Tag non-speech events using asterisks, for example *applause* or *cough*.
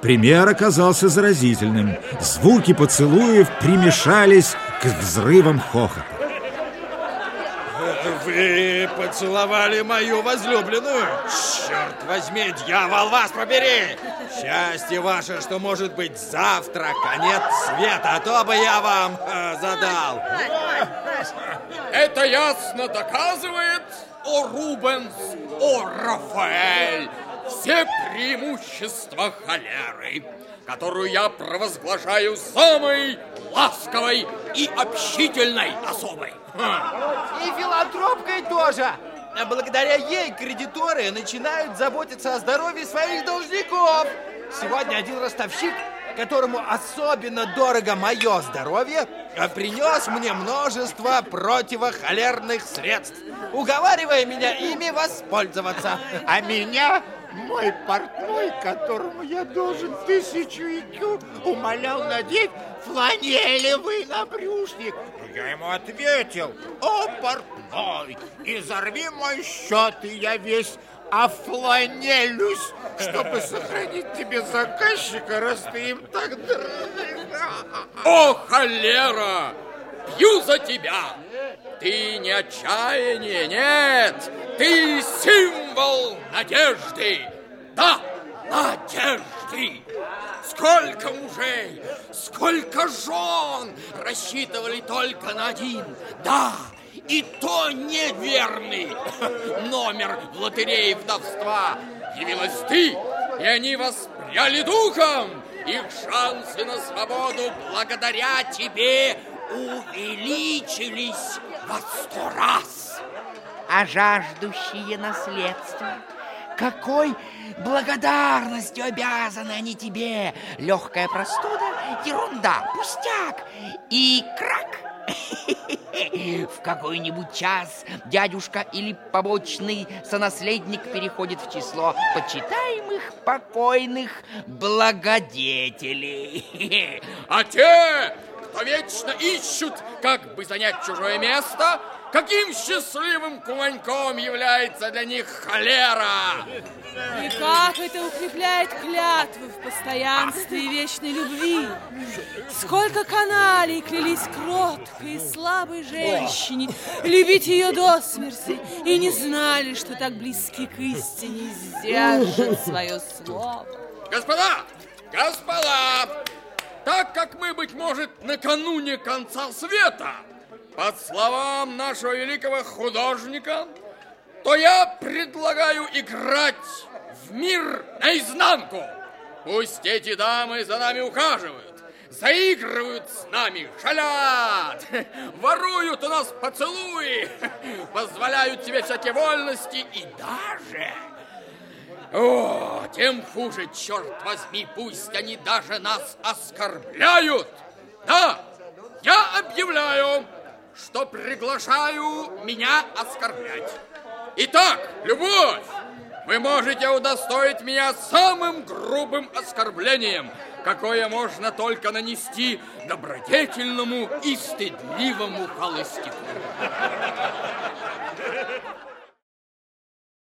Пример оказался заразительным. Звуки поцелуев примешались к взрывам хохота. Вы поцеловали мою возлюбленную? Черт возьми, дьявол, вас побери! Счастье ваше, что может быть завтра конец света, а то бы я вам э, задал. Это ясно доказывает, о Рубенс, о Рафаэль, все преимущества холеры, которую я провозглашаю самой ласковой и общительной особой. И филантропкой тоже. А благодаря ей кредиторы начинают заботиться о здоровье своих должников. Сегодня один ростовщик, которому особенно дорого мое здоровье, принес мне множество противохолерных средств, уговаривая меня ими воспользоваться. А меня мой портной, которому я должен тысячу икю, умолял надеть фланелевый набрюшник. Я ему ответил, о, портной, изорви мой счет, и я весь офланелюсь, чтобы сохранить тебе заказчика, раз ты им так О, холера! Пью за тебя! Ты не отчаяние, нет! Ты символ надежды! Да, надежды! Сколько мужей, сколько жен рассчитывали только на один, да, и то неверный *laughs* номер в лотерее вдовства. Явилась ты, и они воспряли духом. Их шансы на свободу благодаря тебе увеличились во сто раз. А жаждущие наследства, какой благодарностью обязаны они тебе? Легкая простуда, ерунда, пустяк и крак. *laughs* В какой-нибудь час дядюшка или побочный сонаследник переходит в число почитаемых покойных благодетелей. *laughs* А те, кто вечно ищут, как бы занять чужое место, каким счастливым куманьком является для них холера. И как это укрепляет клятвы в постоянстве и вечной любви. Сколько каналей клялись кроткой и слабой женщине любить ее до смерти и не знали, что так близки к истине сдержат свое слово. Господа, господа, быть может, накануне конца света, по словам нашего великого художника, то я предлагаю играть в мир наизнанку. Пусть эти дамы за нами ухаживают, заигрывают с нами, шалят, *laughs* воруют у нас поцелуи, *laughs* позволяют себе всякие вольности и даже... О, тем хуже, черт возьми, пусть они даже нас оскорбляют. Да, я объявляю, что приглашаю меня оскорблять. Итак, любовь, вы можете удостоить меня самым грубым оскорблением, какое можно только нанести добродетельному и стыдливому холостяку.